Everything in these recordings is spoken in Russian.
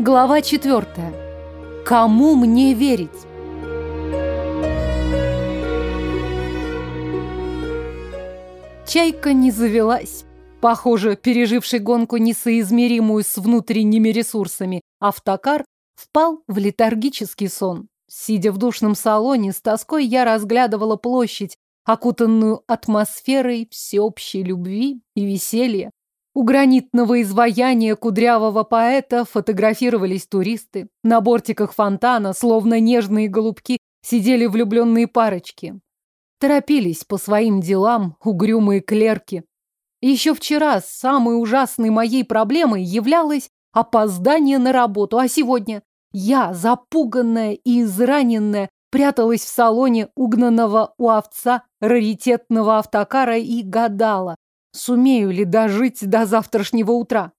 Глава четвертая. Кому мне верить? Чайка не завелась. Похоже, переживший гонку несоизмеримую с внутренними ресурсами, автокар впал в летаргический сон. Сидя в душном салоне, с тоской я разглядывала площадь, окутанную атмосферой всеобщей любви и веселья. У гранитного изваяния кудрявого поэта фотографировались туристы. На бортиках фонтана, словно нежные голубки, сидели влюбленные парочки. Торопились по своим делам угрюмые клерки. Еще вчера самой ужасной моей проблемой являлось опоздание на работу, а сегодня я, запуганная и израненная, пряталась в салоне угнанного у овца раритетного автокара и гадала, сумею ли дожить до завтрашнего утра.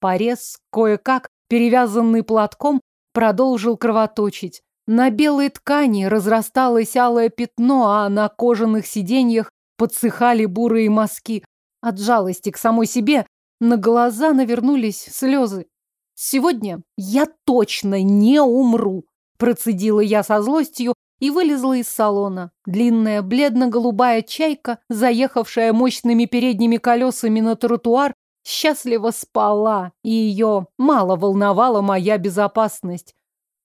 Порез, кое-как, перевязанный платком, продолжил кровоточить. На белой ткани разрасталось алое пятно, а на кожаных сиденьях подсыхали бурые мазки. От жалости к самой себе на глаза навернулись слезы. Сегодня я точно не умру, процедила я со злостью и вылезла из салона. Длинная бледно-голубая чайка, заехавшая мощными передними колесами на тротуар, счастливо спала, и ее мало волновала моя безопасность.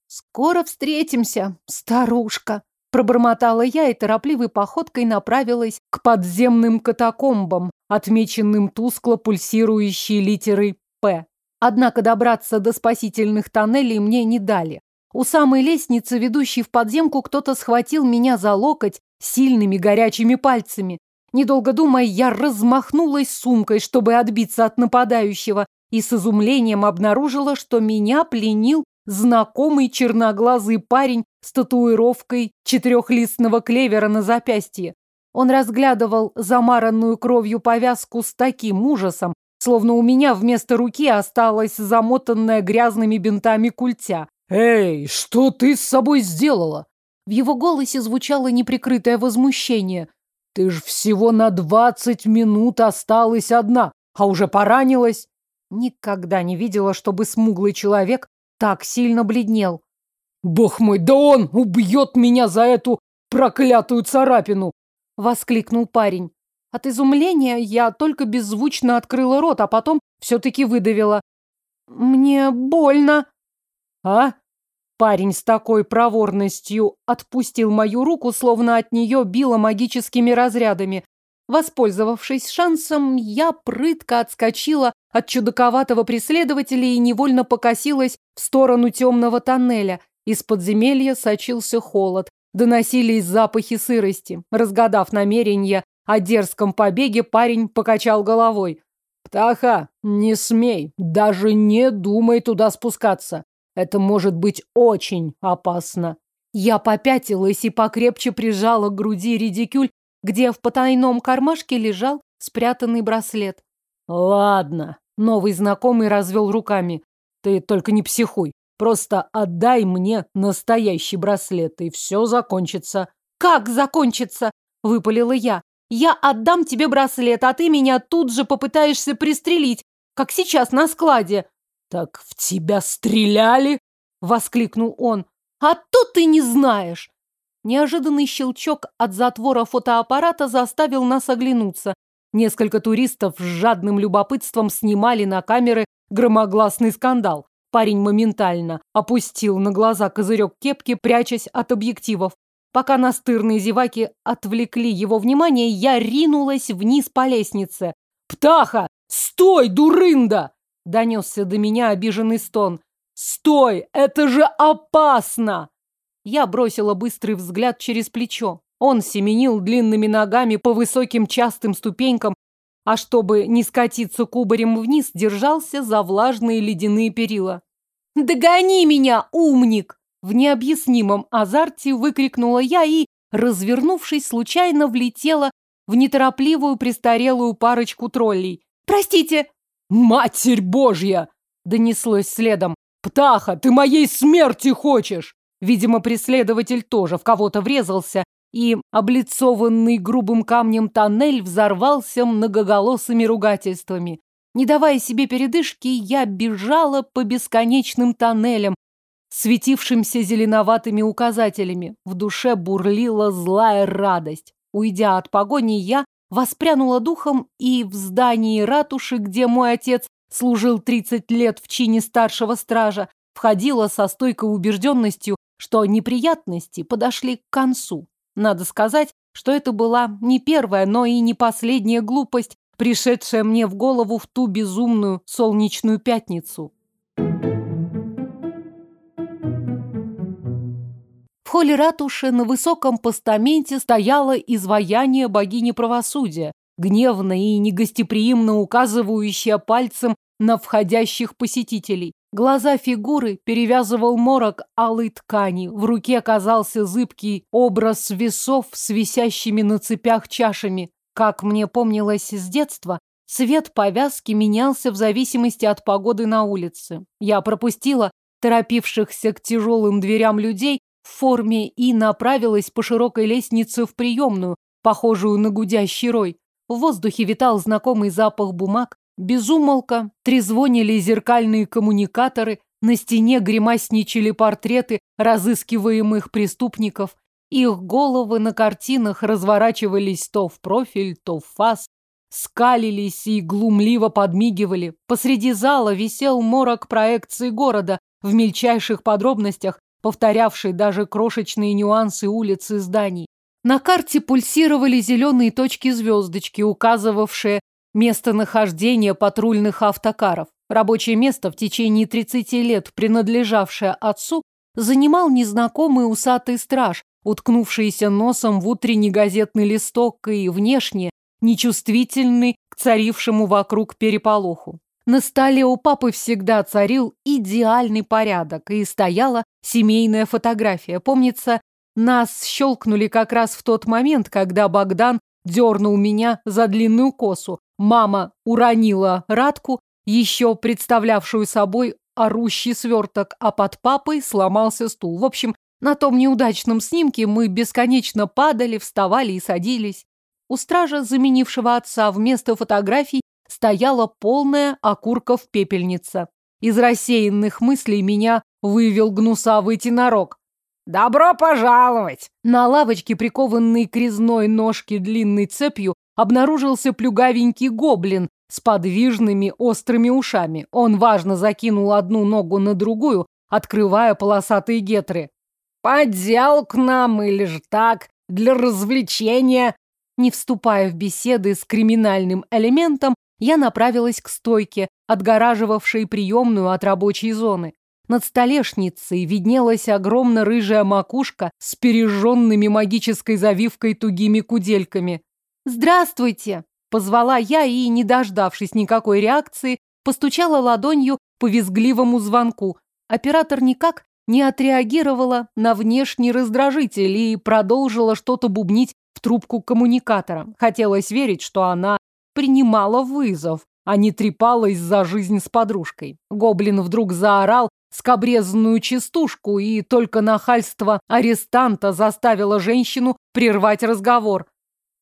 «Скоро встретимся, старушка!» Пробормотала я и торопливой походкой направилась к подземным катакомбам, отмеченным тускло пульсирующей литерой «П». Однако добраться до спасительных тоннелей мне не дали. У самой лестницы, ведущей в подземку, кто-то схватил меня за локоть сильными горячими пальцами. Недолго думая, я размахнулась сумкой, чтобы отбиться от нападающего, и с изумлением обнаружила, что меня пленил знакомый черноглазый парень с татуировкой четырехлистного клевера на запястье. Он разглядывал замаранную кровью повязку с таким ужасом, словно у меня вместо руки осталась замотанная грязными бинтами культя. «Эй, что ты с собой сделала?» В его голосе звучало неприкрытое возмущение. «Ты ж всего на двадцать минут осталась одна, а уже поранилась!» Никогда не видела, чтобы смуглый человек так сильно бледнел. «Бог мой, да он убьет меня за эту проклятую царапину!» — воскликнул парень. От изумления я только беззвучно открыла рот, а потом все-таки выдавила. «Мне больно». «А?» Парень с такой проворностью отпустил мою руку, словно от нее било магическими разрядами. Воспользовавшись шансом, я прытко отскочила от чудаковатого преследователя и невольно покосилась в сторону темного тоннеля. Из подземелья сочился холод. Доносились запахи сырости. Разгадав намерение о дерзком побеге, парень покачал головой. «Птаха, не смей, даже не думай туда спускаться. Это может быть очень опасно. Я попятилась и покрепче прижала к груди редикюль, где в потайном кармашке лежал спрятанный браслет. Ладно, новый знакомый развел руками. Ты только не психуй. Просто отдай мне настоящий браслет, и все закончится. Как закончится? Выпалила я. Я отдам тебе браслет, а ты меня тут же попытаешься пристрелить, как сейчас на складе. «Так в тебя стреляли?» — воскликнул он. «А то ты не знаешь!» Неожиданный щелчок от затвора фотоаппарата заставил нас оглянуться. Несколько туристов с жадным любопытством снимали на камеры громогласный скандал. Парень моментально опустил на глаза козырек кепки, прячась от объективов. Пока настырные зеваки отвлекли его внимание, я ринулась вниз по лестнице. «Птаха! Стой, дурында!» Донесся до меня обиженный стон. «Стой! Это же опасно!» Я бросила быстрый взгляд через плечо. Он семенил длинными ногами по высоким частым ступенькам, а чтобы не скатиться кубарем вниз, держался за влажные ледяные перила. «Догони меня, умник!» В необъяснимом азарте выкрикнула я и, развернувшись, случайно влетела в неторопливую престарелую парочку троллей. «Простите!» «Матерь Божья!» — донеслось следом. «Птаха, ты моей смерти хочешь!» Видимо, преследователь тоже в кого-то врезался, и облицованный грубым камнем тоннель взорвался многоголосыми ругательствами. Не давая себе передышки, я бежала по бесконечным тоннелям, светившимся зеленоватыми указателями. В душе бурлила злая радость. Уйдя от погони, я воспрянула духом и в здании ратуши, где мой отец служил 30 лет в чине старшего стража, входила со стойкой убежденностью, что неприятности подошли к концу. Надо сказать, что это была не первая, но и не последняя глупость, пришедшая мне в голову в ту безумную солнечную пятницу. В холле ратуши на высоком постаменте стояло изваяние богини правосудия, гневно и негостеприимно указывающая пальцем на входящих посетителей. Глаза фигуры перевязывал морок алой ткани. В руке оказался зыбкий образ весов с висящими на цепях чашами. Как мне помнилось с детства, цвет повязки менялся в зависимости от погоды на улице. Я пропустила торопившихся к тяжелым дверям людей в форме и направилась по широкой лестнице в приемную, похожую на гудящий рой. В воздухе витал знакомый запах бумаг, Безумолко трезвонили зеркальные коммуникаторы, на стене гримасничали портреты разыскиваемых преступников. Их головы на картинах разворачивались то в профиль, то в фас, скалились и глумливо подмигивали. Посреди зала висел морок проекции города, в мельчайших подробностях повторявший даже крошечные нюансы улиц и зданий. На карте пульсировали зеленые точки-звездочки, указывавшие местонахождение патрульных автокаров. Рабочее место, в течение 30 лет принадлежавшее отцу, занимал незнакомый усатый страж, уткнувшийся носом в утренний газетный листок и внешне нечувствительный к царившему вокруг переполоху. На столе у папы всегда царил идеальный порядок, и стояла семейная фотография. Помнится, нас щелкнули как раз в тот момент, когда Богдан дернул меня за длинную косу, Мама уронила Радку, еще представлявшую собой орущий сверток, а под папой сломался стул. В общем, на том неудачном снимке мы бесконечно падали, вставали и садились. У стража, заменившего отца, вместо фотографий стояла полная окурков пепельница. Из рассеянных мыслей меня вывел гнусавый тенорок. «Добро пожаловать!» На лавочке, прикованной к резной ножке длинной цепью, обнаружился плюгавенький гоблин с подвижными острыми ушами. Он важно закинул одну ногу на другую, открывая полосатые гетры. «Поддел к нам или ж так, для развлечения?» Не вступая в беседы с криминальным элементом, я направилась к стойке, отгораживавшей приемную от рабочей зоны. Над столешницей виднелась огромно рыжая макушка с пережженными магической завивкой тугими кудельками. «Здравствуйте!» – позвала я и, не дождавшись никакой реакции, постучала ладонью по визгливому звонку. Оператор никак не отреагировала на внешний раздражитель и продолжила что-то бубнить в трубку коммуникатора. Хотелось верить, что она принимала вызов, а не трепалась за жизнь с подружкой. Гоблин вдруг заорал скобрезную частушку, и только нахальство арестанта заставило женщину прервать разговор.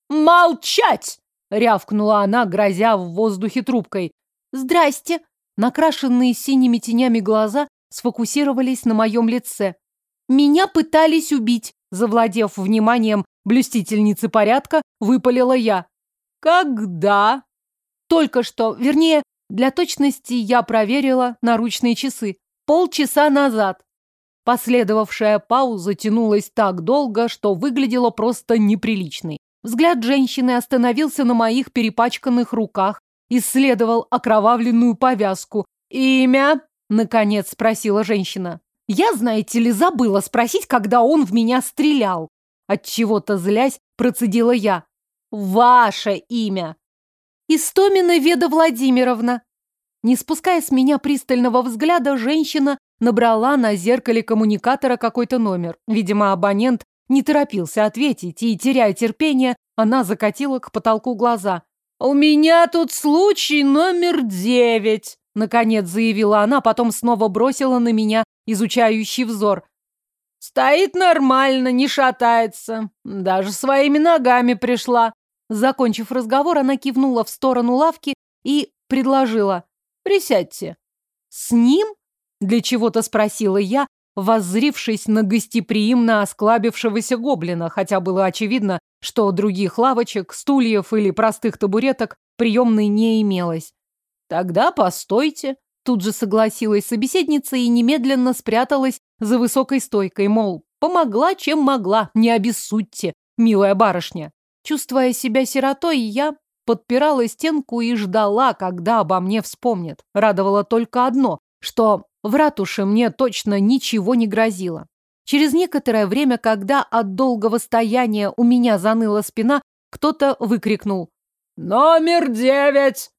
«Молчать!» — рявкнула она, грозя в воздухе трубкой. «Здрасте!» Накрашенные синими тенями глаза сфокусировались на моем лице. «Меня пытались убить!» Завладев вниманием блюстительницы порядка, выпалила я. «Когда?» «Только что. Вернее, для точности я проверила наручные часы. Полчаса назад». Последовавшая пауза тянулась так долго, что выглядела просто неприличной. Взгляд женщины остановился на моих перепачканных руках, исследовал окровавленную повязку. «Имя?» — наконец спросила женщина. «Я, знаете ли, забыла спросить, когда он в меня стрелял». Отчего-то злясь, процедила я. «Ваше имя!» «Истомина Веда Владимировна!» Не спуская с меня пристального взгляда, женщина набрала на зеркале коммуникатора какой-то номер. Видимо, абонент не торопился ответить, и, теряя терпение, она закатила к потолку глаза. «У меня тут случай номер девять», — наконец заявила она, потом снова бросила на меня изучающий взор. «Стоит нормально, не шатается. Даже своими ногами пришла». Закончив разговор, она кивнула в сторону лавки и предложила. «Присядьте». «С ним?» — для чего-то спросила я, воззрившись на гостеприимно осклабившегося гоблина, хотя было очевидно, что других лавочек, стульев или простых табуреток приемной не имелось. «Тогда постойте», — тут же согласилась собеседница и немедленно спряталась за высокой стойкой, мол, помогла, чем могла, не обессудьте, милая барышня. Чувствуя себя сиротой, я подпирала стенку и ждала, когда обо мне вспомнят. Радовало только одно, что в ратуше мне точно ничего не грозило. Через некоторое время, когда от долгого стояния у меня заныла спина, кто-то выкрикнул «Номер девять!»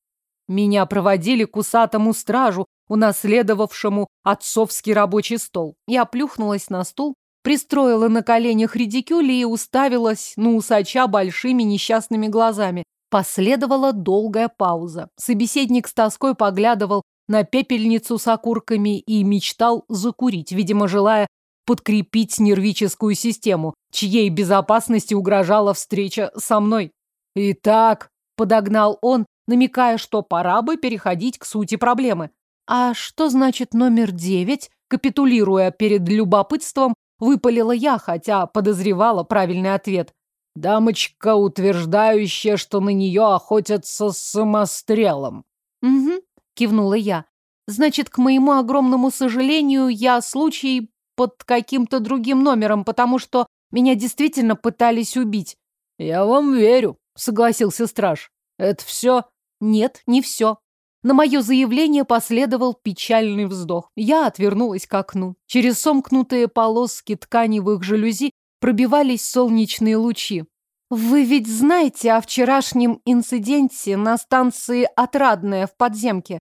Меня проводили к усатому стражу, унаследовавшему отцовский рабочий стол. Я плюхнулась на стул, пристроила на коленях редикюли и уставилась на усача большими несчастными глазами. Последовала долгая пауза. Собеседник с тоской поглядывал на пепельницу с окурками и мечтал закурить, видимо, желая подкрепить нервическую систему, чьей безопасности угрожала встреча со мной. «Итак», — подогнал он, намекая, что пора бы переходить к сути проблемы. «А что значит номер девять?» Капитулируя перед любопытством, выпалила я, хотя подозревала правильный ответ. Дамочка, утверждающая, что на нее охотятся с самострелом. Угу, кивнула я. Значит, к моему огромному сожалению, я случай под каким-то другим номером, потому что меня действительно пытались убить. Я вам верю, согласился страж. Это все? Нет, не все. На мое заявление последовал печальный вздох. Я отвернулась к окну. Через сомкнутые полоски тканевых жалюзи пробивались солнечные лучи. «Вы ведь знаете о вчерашнем инциденте на станции Отрадная в подземке?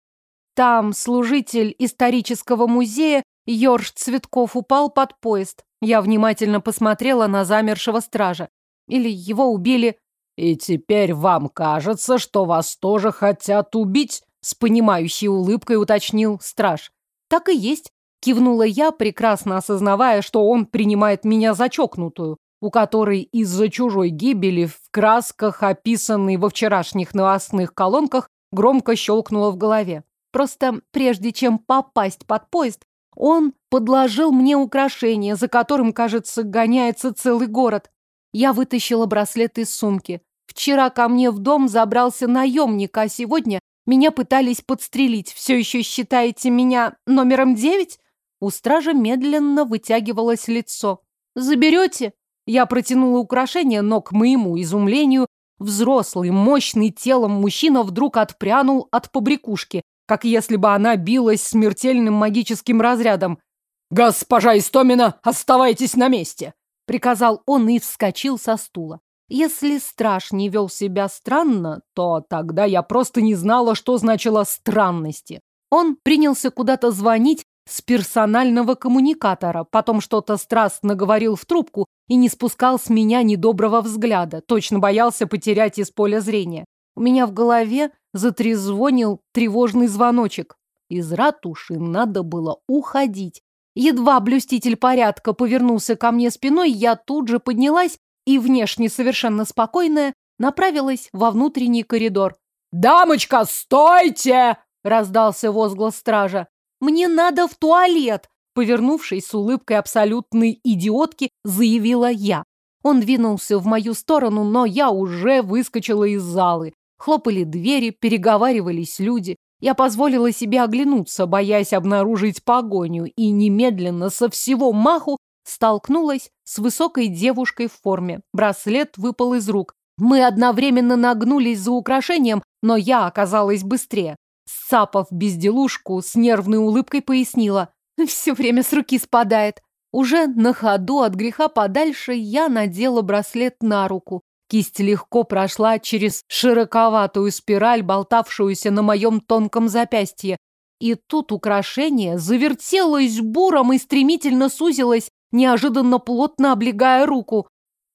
Там служитель исторического музея Йорш Цветков упал под поезд. Я внимательно посмотрела на замершего стража. Или его убили. И теперь вам кажется, что вас тоже хотят убить? С понимающей улыбкой уточнил страж. Так и есть. Кивнула я, прекрасно осознавая, что он принимает меня за чокнутую, у которой из-за чужой гибели в красках, описанной во вчерашних новостных колонках, громко щелкнуло в голове. Просто прежде чем попасть под поезд, он подложил мне украшение, за которым, кажется, гоняется целый город. Я вытащила браслет из сумки. Вчера ко мне в дом забрался наемник, а сегодня меня пытались подстрелить. Все еще считаете меня номером девять? У стража медленно вытягивалось лицо. «Заберете?» Я протянула украшение, но, к моему изумлению, взрослый, мощный телом мужчина вдруг отпрянул от побрякушки, как если бы она билась смертельным магическим разрядом. «Госпожа Истомина, оставайтесь на месте!» приказал он и вскочил со стула. Если страж не вел себя странно, то тогда я просто не знала, что значило странности. Он принялся куда-то звонить с персонального коммуникатора, потом что-то страстно говорил в трубку и не спускал с меня недоброго взгляда, точно боялся потерять из поля зрения. У меня в голове затрезвонил тревожный звоночек. Из ратуши надо было уходить. Едва блюститель порядка повернулся ко мне спиной, я тут же поднялась и, внешне совершенно спокойная, направилась во внутренний коридор. «Дамочка, стойте!» — раздался возглас стража. «Мне надо в туалет!» Повернувшись с улыбкой абсолютной идиотки, заявила я. Он двинулся в мою сторону, но я уже выскочила из залы. Хлопали двери, переговаривались люди. Я позволила себе оглянуться, боясь обнаружить погоню, и немедленно со всего маху столкнулась с высокой девушкой в форме. Браслет выпал из рук. Мы одновременно нагнулись за украшением, но я оказалась быстрее. Сапов безделушку, с нервной улыбкой пояснила. Все время с руки спадает. Уже на ходу от греха подальше я надела браслет на руку. Кисть легко прошла через широковатую спираль, болтавшуюся на моем тонком запястье. И тут украшение завертелось буром и стремительно сузилось неожиданно плотно облегая руку.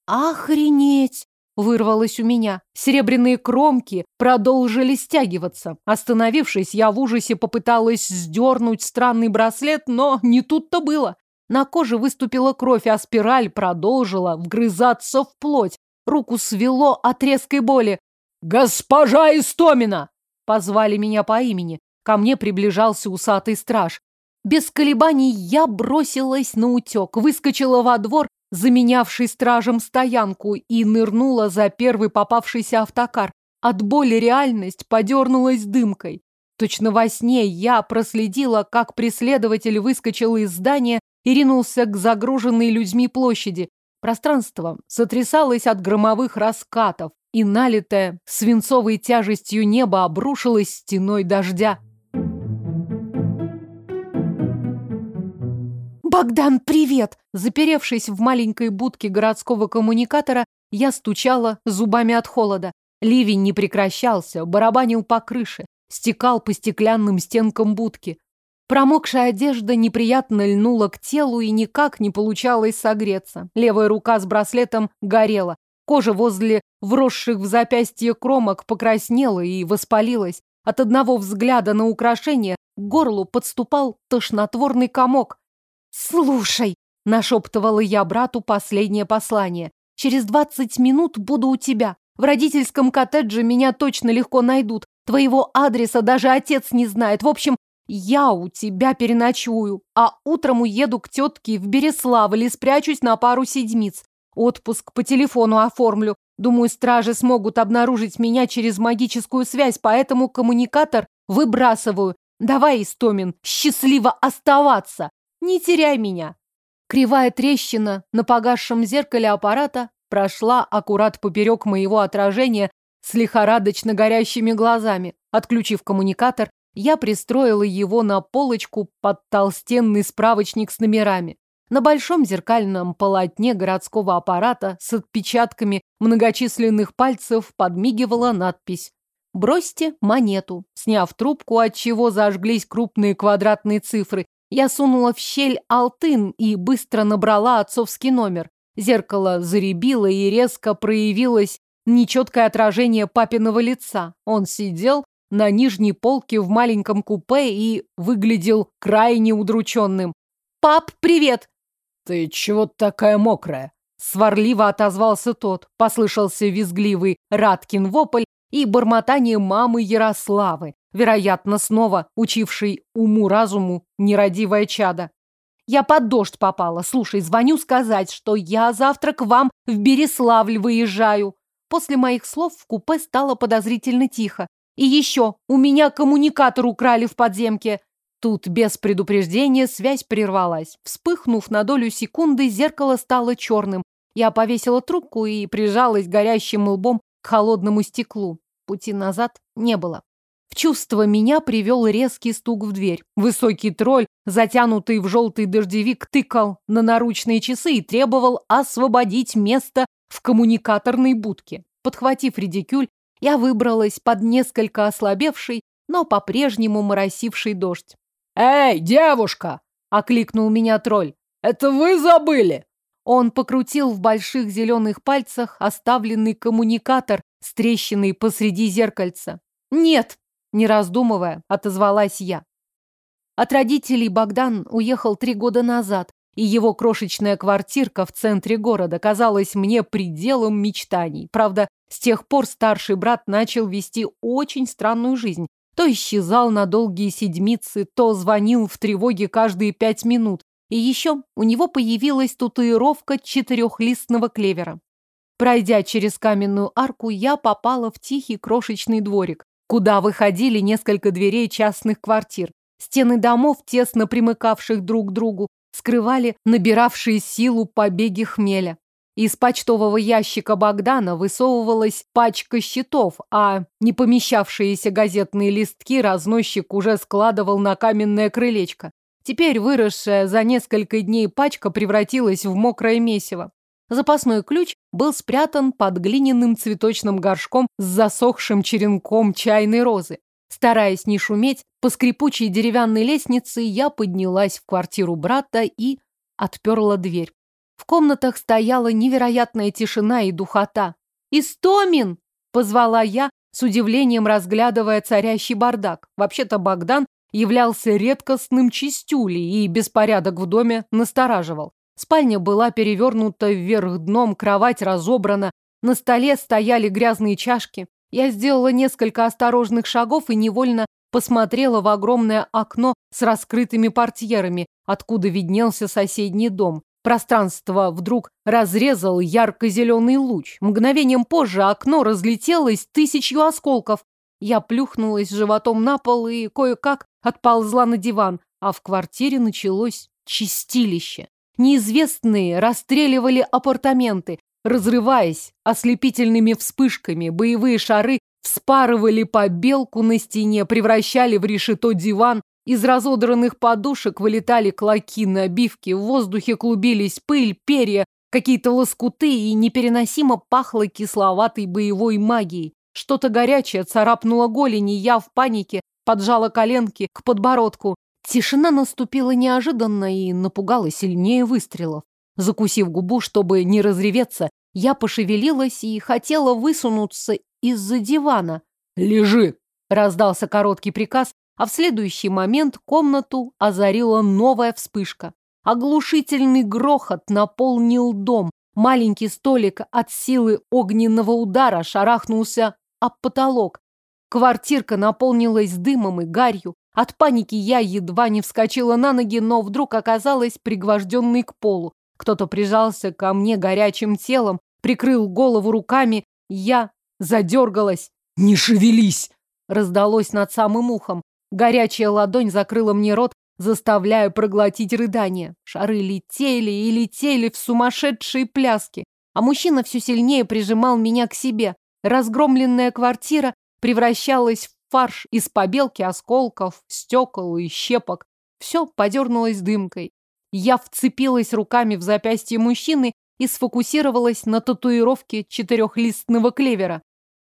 «Охренеть!» — вырвалось у меня. Серебряные кромки продолжили стягиваться. Остановившись, я в ужасе попыталась сдернуть странный браслет, но не тут-то было. На коже выступила кровь, а спираль продолжила вгрызаться в плоть. Руку свело от резкой боли. «Госпожа Истомина!» Позвали меня по имени. Ко мне приближался усатый страж. Без колебаний я бросилась на утек, выскочила во двор, заменявший стражем стоянку, и нырнула за первый попавшийся автокар. От боли реальность подернулась дымкой. Точно во сне я проследила, как преследователь выскочил из здания и ринулся к загруженной людьми площади. Пространство сотрясалось от громовых раскатов, и налитое свинцовой тяжестью небо обрушилось стеной дождя. «Богдан, привет!» Заперевшись в маленькой будке городского коммуникатора, я стучала зубами от холода. Ливень не прекращался, барабанил по крыше, стекал по стеклянным стенкам будки. Промокшая одежда неприятно льнула к телу и никак не получалось согреться. Левая рука с браслетом горела. Кожа возле вросших в запястье кромок покраснела и воспалилась. От одного взгляда на украшение к горлу подступал тошнотворный комок. «Слушай!» — нашептывала я брату последнее послание. «Через двадцать минут буду у тебя. В родительском коттедже меня точно легко найдут. Твоего адреса даже отец не знает. В общем, я у тебя переночую, а утром уеду к тетке в Береславль и спрячусь на пару седмиц. Отпуск по телефону оформлю. Думаю, стражи смогут обнаружить меня через магическую связь, поэтому коммуникатор выбрасываю. Давай, Истомин, счастливо оставаться. Не теряй меня. Кривая трещина на погасшем зеркале аппарата прошла аккурат поперек моего отражения с лихорадочно горящими глазами. Отключив коммуникатор, я пристроила его на полочку под толстенный справочник с номерами. На большом зеркальном полотне городского аппарата с отпечатками многочисленных пальцев подмигивала надпись «Бросьте монету». Сняв трубку, от чего зажглись крупные квадратные цифры, я сунула в щель алтын и быстро набрала отцовский номер. Зеркало заребило и резко проявилось нечеткое отражение папиного лица. Он сидел на нижней полке в маленьком купе и выглядел крайне удрученным. «Пап, привет!» «Ты чего такая мокрая?» Сварливо отозвался тот. Послышался визгливый Раткин вопль и бормотание мамы Ярославы вероятно, снова учивший уму-разуму нерадивое чадо. Я под дождь попала. Слушай, звоню сказать, что я завтра к вам в Береславль выезжаю. После моих слов в купе стало подозрительно тихо. И еще, у меня коммуникатор украли в подземке. Тут без предупреждения связь прервалась. Вспыхнув на долю секунды, зеркало стало черным. Я повесила трубку и прижалась горящим лбом к холодному стеклу. Пути назад не было. В чувство меня привел резкий стук в дверь. Высокий тролль, затянутый в желтый дождевик, тыкал на наручные часы и требовал освободить место в коммуникаторной будке. Подхватив редикюль, я выбралась под несколько ослабевший, но по-прежнему моросивший дождь. «Эй, девушка!» — окликнул меня тролль. «Это вы забыли?» Он покрутил в больших зеленых пальцах оставленный коммуникатор с трещиной посреди зеркальца. «Нет!» Не раздумывая, отозвалась я. От родителей Богдан уехал три года назад, и его крошечная квартирка в центре города казалась мне пределом мечтаний. Правда, с тех пор старший брат начал вести очень странную жизнь. То исчезал на долгие седмицы, то звонил в тревоге каждые пять минут. И еще у него появилась татуировка четырехлистного клевера. Пройдя через каменную арку, я попала в тихий крошечный дворик куда выходили несколько дверей частных квартир. Стены домов, тесно примыкавших друг к другу, скрывали набиравшие силу побеги хмеля. Из почтового ящика Богдана высовывалась пачка счетов, а не помещавшиеся газетные листки разносчик уже складывал на каменное крылечко. Теперь выросшая за несколько дней пачка превратилась в мокрое месиво. Запасной ключ был спрятан под глиняным цветочным горшком с засохшим черенком чайной розы. Стараясь не шуметь, по скрипучей деревянной лестнице я поднялась в квартиру брата и отперла дверь. В комнатах стояла невероятная тишина и духота. «Истомин!» — позвала я, с удивлением разглядывая царящий бардак. Вообще-то Богдан являлся редкостным чистюлей, и беспорядок в доме настораживал. Спальня была перевернута вверх дном, кровать разобрана, на столе стояли грязные чашки. Я сделала несколько осторожных шагов и невольно посмотрела в огромное окно с раскрытыми портьерами, откуда виднелся соседний дом. Пространство вдруг разрезал ярко-зеленый луч. Мгновением позже окно разлетелось тысячью осколков. Я плюхнулась животом на пол и кое-как отползла на диван, а в квартире началось чистилище. Неизвестные расстреливали апартаменты, разрываясь ослепительными вспышками, боевые шары вспарывали побелку на стене, превращали в решето диван, из разодранных подушек вылетали клоки набивки, в воздухе клубились пыль, перья, какие-то лоскуты и непереносимо пахло кисловатой боевой магией. Что-то горячее царапнуло голени, я в панике поджала коленки к подбородку. Тишина наступила неожиданно и напугала сильнее выстрелов. Закусив губу, чтобы не разреветься, я пошевелилась и хотела высунуться из-за дивана. «Лежи!» — раздался короткий приказ, а в следующий момент комнату озарила новая вспышка. Оглушительный грохот наполнил дом. Маленький столик от силы огненного удара шарахнулся об потолок. Квартирка наполнилась дымом и гарью. От паники я едва не вскочила на ноги, но вдруг оказалась пригвожденной к полу. Кто-то прижался ко мне горячим телом, прикрыл голову руками. Я задергалась. «Не шевелись!» Раздалось над самым ухом. Горячая ладонь закрыла мне рот, заставляя проглотить рыдание. Шары летели и летели в сумасшедшие пляски, а мужчина все сильнее прижимал меня к себе. Разгромленная квартира превращалась в фарш из побелки, осколков, стекол и щепок. Все подернулось дымкой. Я вцепилась руками в запястье мужчины и сфокусировалась на татуировке четырехлистного клевера.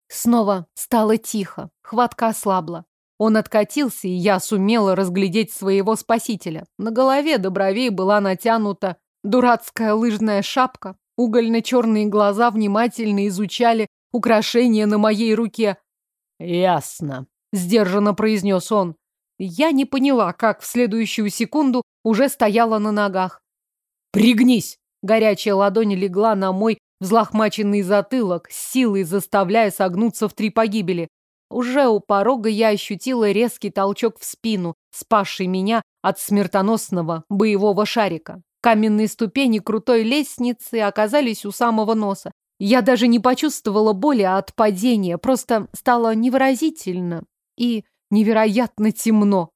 Снова стало тихо, хватка ослабла. Он откатился, и я сумела разглядеть своего спасителя. На голове до бровей была натянута дурацкая лыжная шапка. Угольно-черные глаза внимательно изучали украшения на моей руке. «Ясно», — сдержанно произнес он. Я не поняла, как в следующую секунду уже стояла на ногах. «Пригнись!» Горячая ладонь легла на мой взлохмаченный затылок, силой заставляя согнуться в три погибели. Уже у порога я ощутила резкий толчок в спину, спасший меня от смертоносного боевого шарика. Каменные ступени крутой лестницы оказались у самого носа. Я даже не почувствовала боли от падения, просто стало невыразительно и невероятно темно.